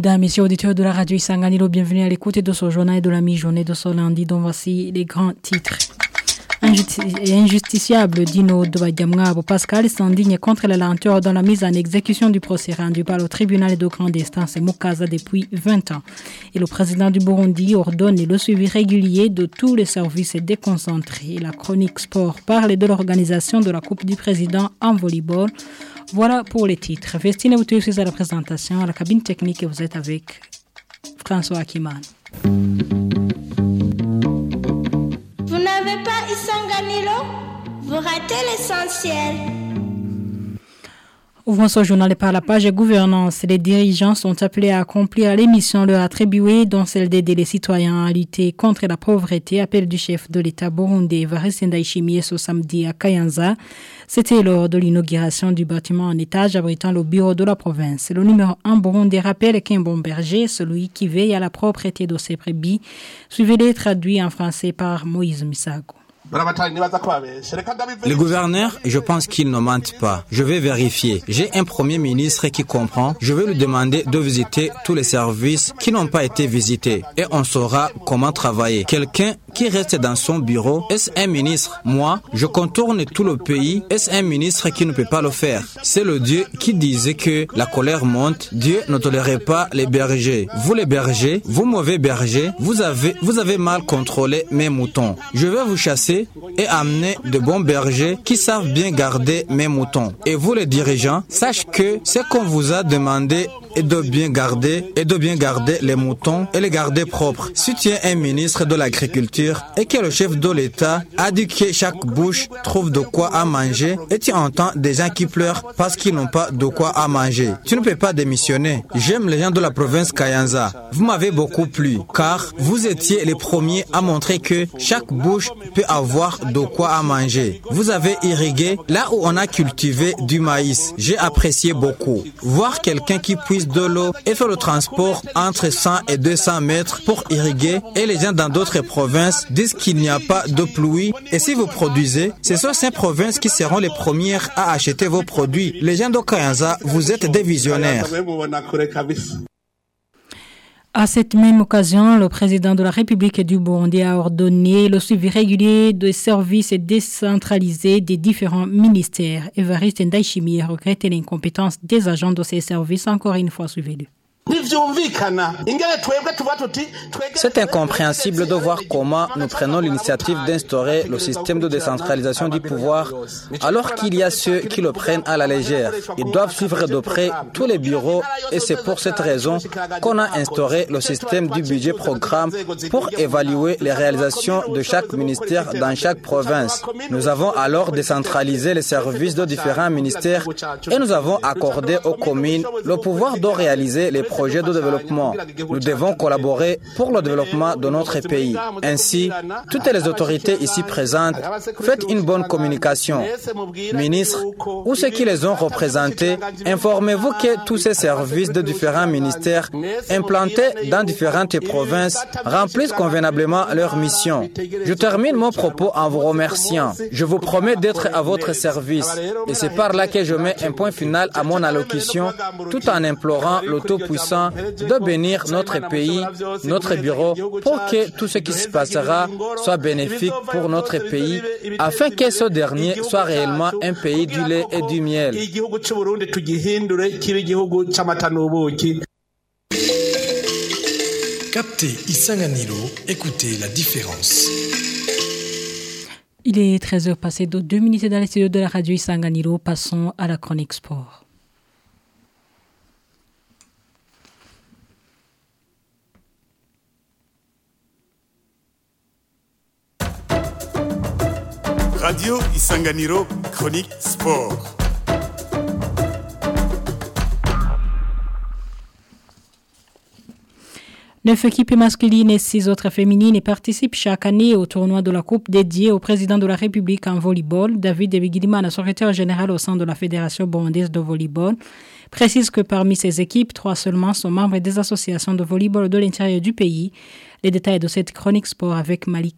Mesdames, messieurs auditeurs de la radio Isanganiro, bienvenue à l'écoute de ce journal de la mi-journée de ce lundi dont voici les grands titres. Injusticiable Dino Douadiamgabo Pascal s'indigne contre la lenteur dans la mise en exécution du procès rendu par le tribunal de grande instance Mukaza depuis 20 ans. Et le président du Burundi ordonne le suivi régulier de tous les services déconcentrés. La chronique sport parle de l'organisation de la Coupe du Président en volleyball. Voilà pour les titres. Vestine vous à la présentation, à la cabine technique et vous êtes avec François Akiman. Vous n'avez pas Isanganilo Vous ratez l'essentiel. Ouvrons ce journal par la page gouvernance. Les dirigeants sont appelés à accomplir les missions leur attribuées, dont celle d'aider les citoyens à lutter contre la pauvreté. Appel du chef de l'État burundais, Varis Ndaishimie, ce samedi à Kayanza. C'était lors de l'inauguration du bâtiment en étage abritant le bureau de la province. Le numéro 1 burundais rappelle qu'un bon berger, celui qui veille à la propreté de ses brebis, suivez-les traduits en français par Moïse Misago. Le gouverneur, je pense qu'il ne mente pas. Je vais vérifier. J'ai un premier ministre qui comprend. Je vais lui demander de visiter tous les services qui n'ont pas été visités. Et on saura comment travailler. Quelqu'un qui reste dans son bureau, est-ce un ministre? Moi, je contourne tout le pays. Est-ce un ministre qui ne peut pas le faire? C'est le Dieu qui disait que la colère monte. Dieu ne tolérait pas les bergers. Vous les bergers, vous mauvais bergers, vous avez, vous avez mal contrôlé mes moutons. Je vais vous chasser et amener de bons bergers qui savent bien garder mes moutons. Et vous les dirigeants, sachez que ce qu'on vous a demandé est de bien garder et de bien garder les moutons et les garder propres. Si tu es un ministre de l'agriculture et que le chef de l'État a dit que chaque bouche trouve de quoi à manger et tu entends des gens qui pleurent parce qu'ils n'ont pas de quoi à manger, tu ne peux pas démissionner. J'aime les gens de la province Kayanza. Vous m'avez beaucoup plu car vous étiez les premiers à montrer que chaque bouche peut avoir de quoi à manger. Vous avez irrigué là où on a cultivé du maïs. J'ai apprécié beaucoup. Voir quelqu'un qui puisse de l'eau et faire le transport entre 100 et 200 mètres pour irriguer et les gens dans d'autres provinces disent qu'il n'y a pas de pluie et si vous produisez, ce sont ces provinces qui seront les premières à acheter vos produits. Les gens d'Okayanza, vous êtes des visionnaires. À cette même occasion, le président de la République du Burundi a ordonné le suivi régulier des services décentralisés des différents ministères. Evariste Ndaishimi a regretté l'incompétence des agents de ces services, encore une fois suivis. C'est incompréhensible de voir comment nous prenons l'initiative d'instaurer le système de décentralisation du pouvoir alors qu'il y a ceux qui le prennent à la légère. Ils doivent suivre de près tous les bureaux et c'est pour cette raison qu'on a instauré le système du budget programme pour évaluer les réalisations de chaque ministère dans chaque province. Nous avons alors décentralisé les services de différents ministères et nous avons accordé aux communes le pouvoir de réaliser les projets de développement. Nous devons collaborer pour le développement de notre pays. Ainsi, toutes les autorités ici présentes, faites une bonne communication. Ministres ou ceux qui les ont représentés, informez-vous que tous ces services de différents ministères implantés dans différentes provinces remplissent convenablement leur mission. Je termine mon propos en vous remerciant. Je vous promets d'être à votre service. Et c'est par là que je mets un point final à mon allocution tout en implorant le Tout-Puissant de bénir notre pays, notre bureau, pour que tout ce qui se passera soit bénéfique pour notre pays, afin que ce dernier soit réellement un pays du lait et du miel. Captez Isanganilo, écoutez la différence. Il est 13h passé de 2 minutes dans les studios de la radio Isanganilo. Passons à la chronique sport. Radio Isanganiro, chronique sport. Neuf équipes masculines et six autres féminines participent chaque année au tournoi de la Coupe dédié au président de la République en volleyball. David Ebigidimana, secrétaire général au sein de la Fédération burundaise de volleyball, précise que parmi ces équipes, trois seulement sont membres des associations de volleyball de l'intérieur du pays. Les détails de cette chronique sport avec Malik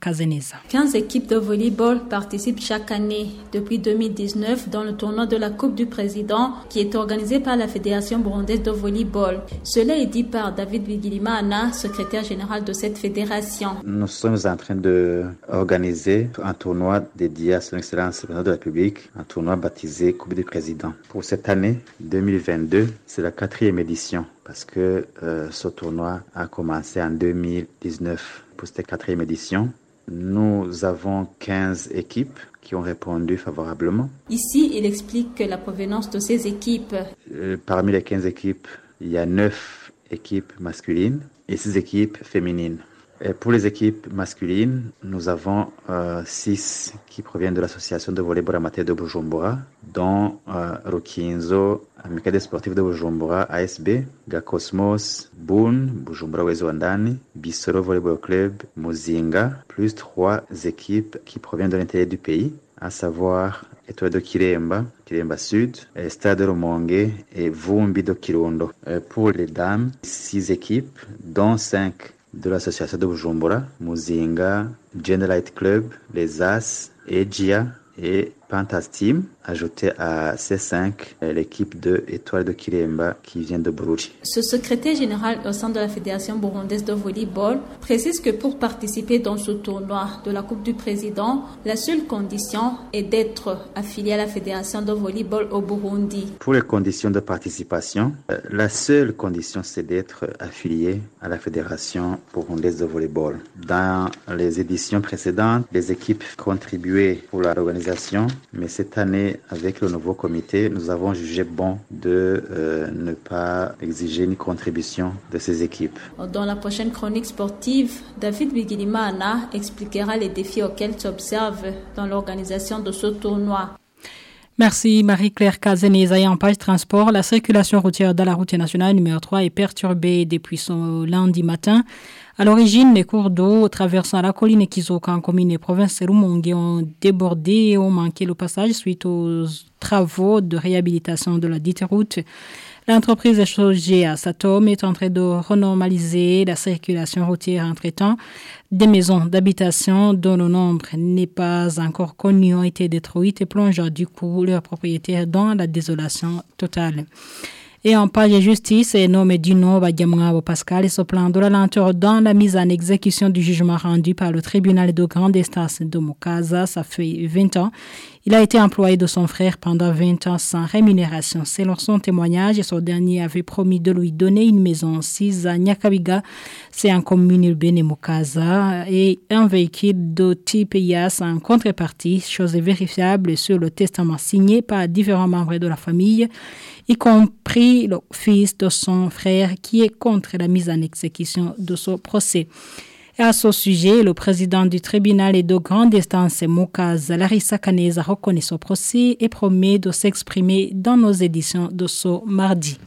Kazeneza. 15 équipes de volleyball participent chaque année depuis 2019 dans le tournoi de la Coupe du Président qui est organisé par la Fédération burundaise de volleyball. Cela est dit par David Vigilimana, secrétaire général de cette fédération. Nous sommes en train d'organiser un tournoi dédié à son excellence de la République, un tournoi baptisé Coupe du Président. Pour cette année 2022, c'est la quatrième édition parce que euh, ce tournoi a commencé en 2019 pour cette quatrième édition. Nous avons 15 équipes qui ont répondu favorablement. Ici, il explique que la provenance de ces équipes. Euh, parmi les 15 équipes, il y a 9 équipes masculines et 6 équipes féminines. Pour les équipes masculines, nous avons euh, six qui proviennent de l'association de volleyball amateur de Bujumbura, dont euh, Rukinzo, Amicale sportive de Bujumbura, ASB, Gakosmos, Boone, Bujumbura Wezwandani, Bissoro Volleyball Club, Muzinga, plus trois équipes qui proviennent de l'intérieur du pays, à savoir Étoile de Kiremba, Kiremba Sud, Stade Rumonge et Vumbi de Kirundo. Pour les dames, six équipes, dont cinq de l'association de Bujumbura, Muzinga, Generalite Club, les As, Egia et Pantas Team, ajouté à ces cinq l'équipe de Étoile de Kiremba qui vient de Brugi. Ce secrétaire général au sein de la Fédération burundaise de volleyball précise que pour participer dans ce tournoi de la Coupe du Président, la seule condition est d'être affilié à la Fédération de volleyball au Burundi. Pour les conditions de participation, la seule condition c'est d'être affilié à la Fédération burundaise de volleyball. Dans les éditions précédentes, les équipes contribuaient pour l'organisation mais cette année, avec le nouveau comité, nous avons jugé bon de euh, ne pas exiger une contribution de ces équipes. Dans la prochaine chronique sportive, David Bigilimana expliquera les défis auxquels s'observe dans l'organisation de ce tournoi. Merci Marie-Claire Kazeneza. Et page transport, la circulation routière dans la route nationale numéro 3 est perturbée depuis son lundi matin. À l'origine, les cours d'eau traversant la colline Kizoka en commune et province Rumongue ont débordé et ont manqué le passage suite aux travaux de réhabilitation de la dite route. L'entreprise HOG à Satom est en train de renormaliser la circulation routière entre-temps. Des maisons d'habitation dont le nombre n'est pas encore connu ont été détruites et plongent du coup leurs propriétaires dans la désolation totale. Et en page justice, est nommé Dino Badiamwabo Pascal et se plaint de la lenteur dans la mise en exécution du jugement rendu par le tribunal de grande instance de Mukaza. Ça fait 20 ans. Il a été employé de son frère pendant 20 ans sans rémunération. Selon son témoignage, son dernier avait promis de lui donner une maison assise à Nyakabiga, c'est en commune urbaine Mukaza, et un véhicule de type IAS en contrepartie, chose vérifiable sur le testament signé par différents membres de la famille y compris le fils de son frère qui est contre la mise en exécution de ce procès. Et à ce sujet, le président du tribunal et de grande instance, Moukaz Larissa Kaneza, reconnaît ce procès et promet de s'exprimer dans nos éditions de ce mardi.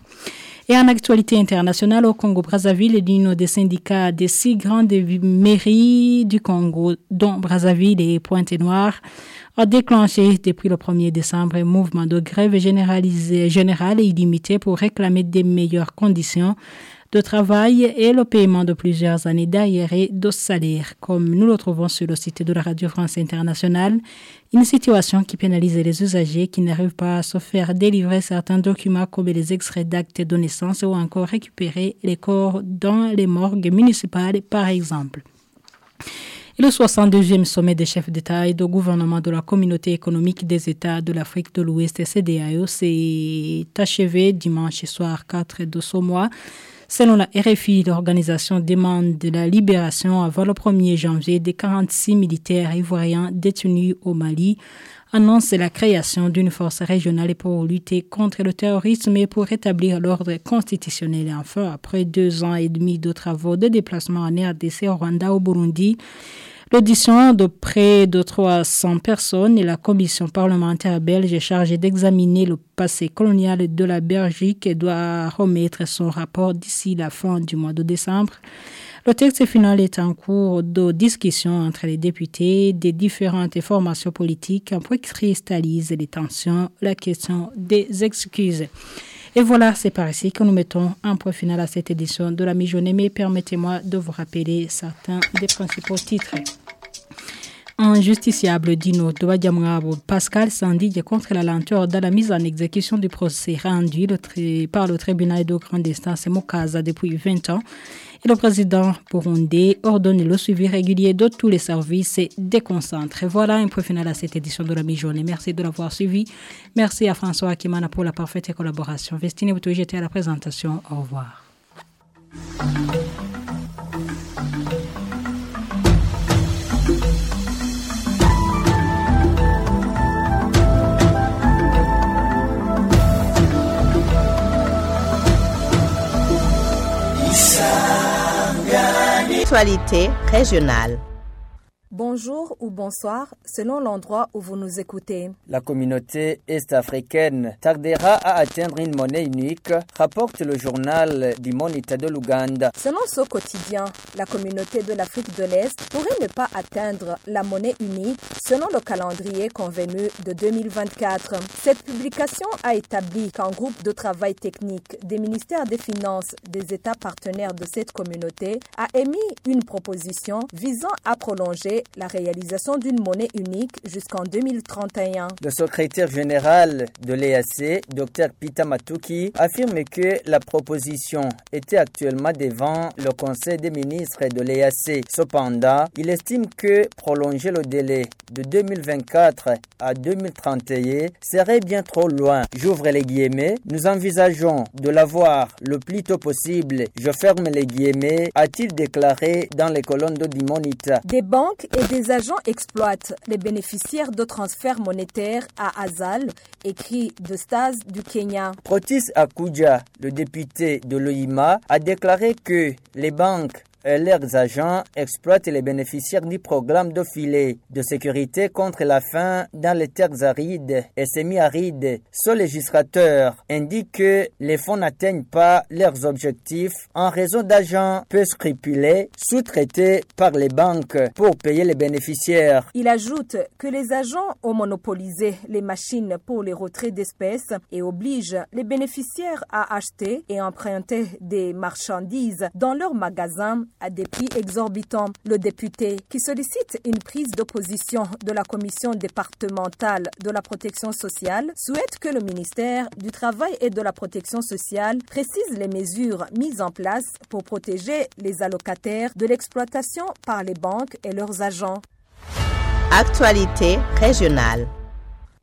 Et en actualité internationale, au Congo-Brazzaville, l'une des syndicats des six grandes mairies du Congo, dont Brazzaville et Pointe-Noire, a déclenché depuis le 1er décembre un mouvement de grève généralisé, général et illimité pour réclamer des meilleures conditions de travail et le paiement de plusieurs années d'arriérés de salaire, comme nous le trouvons sur le site de la Radio France Internationale, une situation qui pénalise les usagers qui n'arrivent pas à se faire délivrer certains documents comme les extraits d'actes de naissance ou encore récupérer les corps dans les morgues municipales, par exemple. Le 62e sommet des chefs d'État et de gouvernement de la communauté économique des États de l'Afrique de l'Ouest, CDAO, s'est achevé dimanche soir 4 de ce mois. Selon la RFI, l'organisation demande la libération avant le 1er janvier des 46 militaires ivoiriens détenus au Mali annonce la création d'une force régionale pour lutter contre le terrorisme et pour rétablir l'ordre constitutionnel. Enfin, après deux ans et demi de travaux de déplacement en RDC, au Rwanda, au Burundi, L'audition de près de 300 personnes et la commission parlementaire belge chargée d'examiner le passé colonial de la Belgique doit remettre son rapport d'ici la fin du mois de décembre. Le texte final est en cours de discussion entre les députés des différentes formations politiques pour cristalliser les tensions, la question des excuses. Et voilà, c'est par ici que nous mettons un point final à cette édition de la mi-journée, mais permettez-moi de vous rappeler certains des principaux titres. Injusticiable Dino Douadiamrabo Pascal s'indigne contre la lenteur dans la mise en exécution du procès rendu par le tribunal de grande instance Mokaza depuis 20 ans. Et le président burundais ordonne le suivi régulier de tous les services et déconcentre. Voilà un point final à cette édition de la mi-journée. Merci de l'avoir suivi. Merci à François Akimana pour la parfaite collaboration. Vestine vous j'étais à la présentation. Au revoir. Actualité régionale. Bonjour ou bonsoir, selon l'endroit où vous nous écoutez. La communauté est-africaine tardera à atteindre une monnaie unique, rapporte le journal du Moniteur de l'Ouganda. Selon ce quotidien, la communauté de l'Afrique de l'Est pourrait ne pas atteindre la monnaie unique selon le calendrier convenu de 2024. Cette publication a établi qu'un groupe de travail technique des ministères des Finances des États partenaires de cette communauté a émis une proposition visant à prolonger la réalisation d'une monnaie unique jusqu'en 2031. Le secrétaire général de l'EAC, Dr Pita Matuki, affirme que la proposition était actuellement devant le Conseil des ministres de l'EAC. Cependant, il estime que prolonger le délai de 2024 à 2031 serait bien trop loin. J'ouvre les guillemets. Nous envisageons de l'avoir le plus tôt possible. Je ferme les guillemets, a-t-il déclaré dans les colonnes de Dimonita. Des banques et des agents exploitent les bénéficiaires de transferts monétaires à Azal, écrit de Stas du Kenya. Protis Akuja, le député de l'OIMA, a déclaré que les banques leurs agents exploitent les bénéficiaires du programme de filet de sécurité contre la faim dans les terres arides et semi-arides. Ce législateur indique que les fonds n'atteignent pas leurs objectifs en raison d'agents peu scrupuleux sous-traités par les banques pour payer les bénéficiaires. Il ajoute que les agents ont monopolisé les machines pour les retraits d'espèces et obligent les bénéficiaires à acheter et emprunter des marchandises dans leurs magasins à des prix exorbitants. Le député, qui sollicite une prise de position de la commission départementale de la protection sociale, souhaite que le ministère du Travail et de la protection sociale précise les mesures mises en place pour protéger les allocataires de l'exploitation par les banques et leurs agents. Actualité régionale.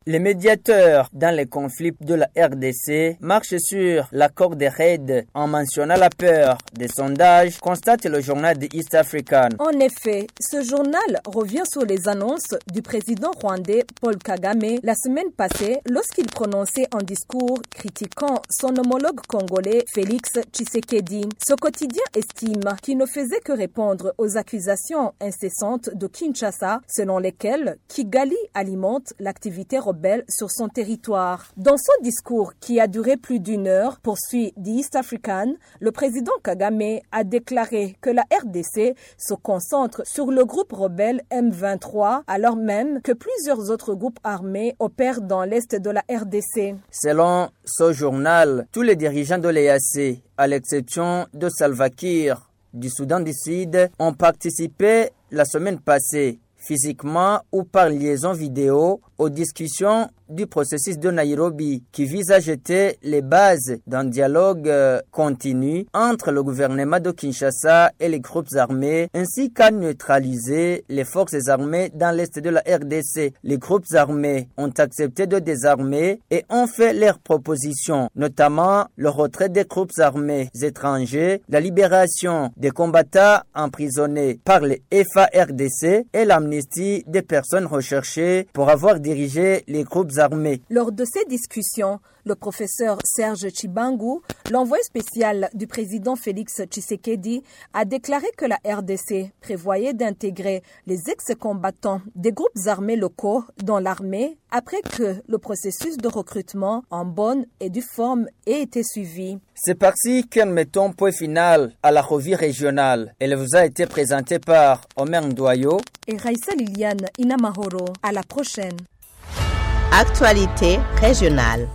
Les médiateurs dans les conflits de la RDC marchent sur l'accord des raids en mentionnant la peur des sondages, constate le journal de East African. En effet, ce journal revient sur les annonces du président rwandais Paul Kagame la semaine passée lorsqu'il prononçait un discours critiquant son homologue congolais Félix Tshisekedi. Ce quotidien estime qu'il ne faisait que répondre aux accusations incessantes de Kinshasa selon lesquelles Kigali alimente l'activité sur son territoire. Dans son discours qui a duré plus d'une heure, poursuit The East African, le président Kagame a déclaré que la RDC se concentre sur le groupe rebelle M23 alors même que plusieurs autres groupes armés opèrent dans l'est de la RDC. Selon ce journal, tous les dirigeants de l'EAC, à l'exception de Salva Kiir du Soudan du Sud, ont participé la semaine passée physiquement ou par liaison vidéo aux discussions du processus de Nairobi qui vise à jeter les bases d'un dialogue euh, continu entre le gouvernement de Kinshasa et les groupes armés ainsi qu'à neutraliser les forces armées dans l'est de la RDC. Les groupes armés ont accepté de désarmer et ont fait leurs propositions, notamment le retrait des groupes armés étrangers, la libération des combattants emprisonnés par les FARDC et l'amnistie des personnes recherchées pour avoir dirigé les groupes armées. Lors de ces discussions, le professeur Serge Chibangu, l'envoyé spécial du président Félix Tshisekedi, a déclaré que la RDC prévoyait d'intégrer les ex-combattants des groupes armés locaux dans l'armée après que le processus de recrutement en bonne et due forme ait été suivi. C'est parti que nous mettons point final à la revue régionale. Elle vous a été présentée par Omer Ndoyo et Raissa Liliane Inamahoro. À la prochaine. Actualité régionale.